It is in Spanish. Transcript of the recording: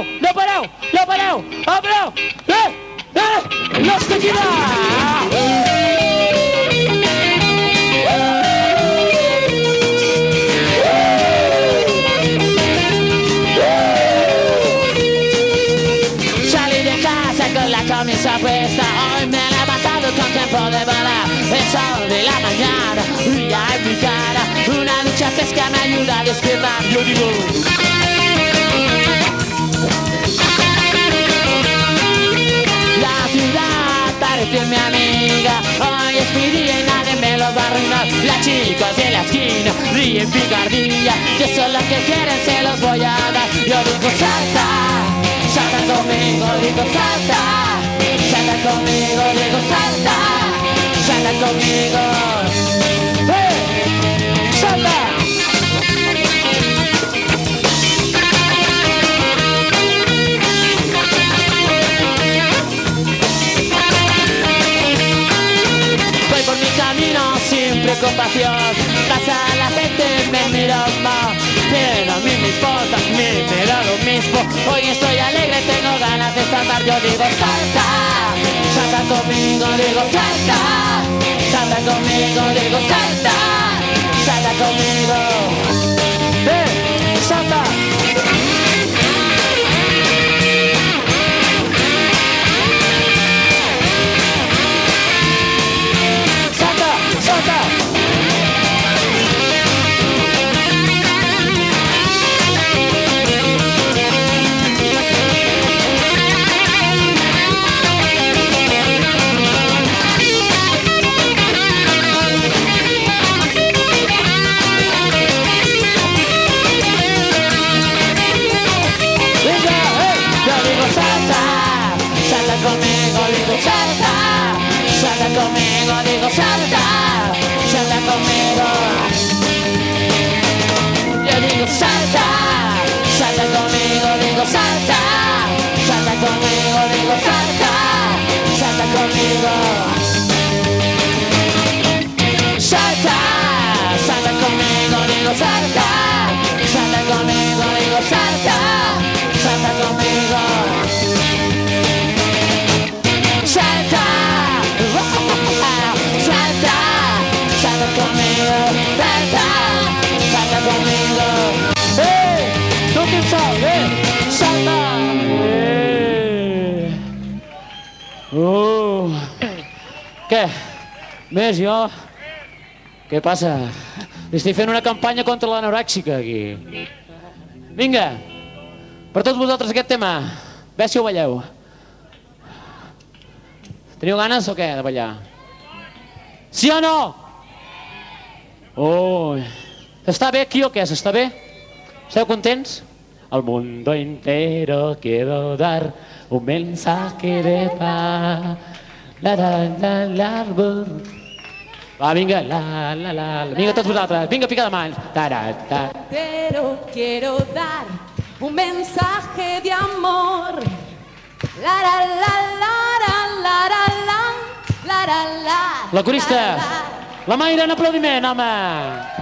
pareu, no pareu, no pareu, no pareu, eh, eh, los tequila! Camisa puesta. Hoy me he levantado con tiempo de volar El sol de la mañana. Brilla en mi cara. Una ducha fresca me ayuda a despertar Yo digo parece mi amiga. Hoy es mi día y nadie me lo va a arruinar. Las chicas de la esquina ríen picardía. Son los que quieren se los voy a dar. Yo digo salta Salta conmigo, digo salta Salta conmigo, digo salta Salta conmigo preocupación Pasa la gente me mira más. Pero a mí me importa, me, da lo mismo. Hoy estoy alegre, tengo ganas de saltar. Yo digo salta, salta conmigo, digo salta Salta conmigo, digo Salta conmigo, digo salta, salta conmigo. Yo digo salta, salta conmigo, digo salta, salta conmigo, digo salta, salta conmigo. Salta, salta conmigo, digo salta, Uh. Què? Més jo? Què passa? Estic fent una campanya contra l'anorèxica aquí. Vinga, per tots vosaltres aquest tema. Ve si ho balleu. Teniu ganes o què de ballar? Sí o no? Ui. Està bé aquí o què? S'està bé? Esteu contents? Al mundo entero quiero dar un mensaje de paz. La, la, la, la, la. Va, vinga, la, la, la, la. Vinga, tots vosaltres. Vinga, pica de mans. Ta, ta, ta. Pero quiero dar un mensaje de amor. La la la la la la la la la la la La corista. la, la. La Mayra, un aplaudiment, home.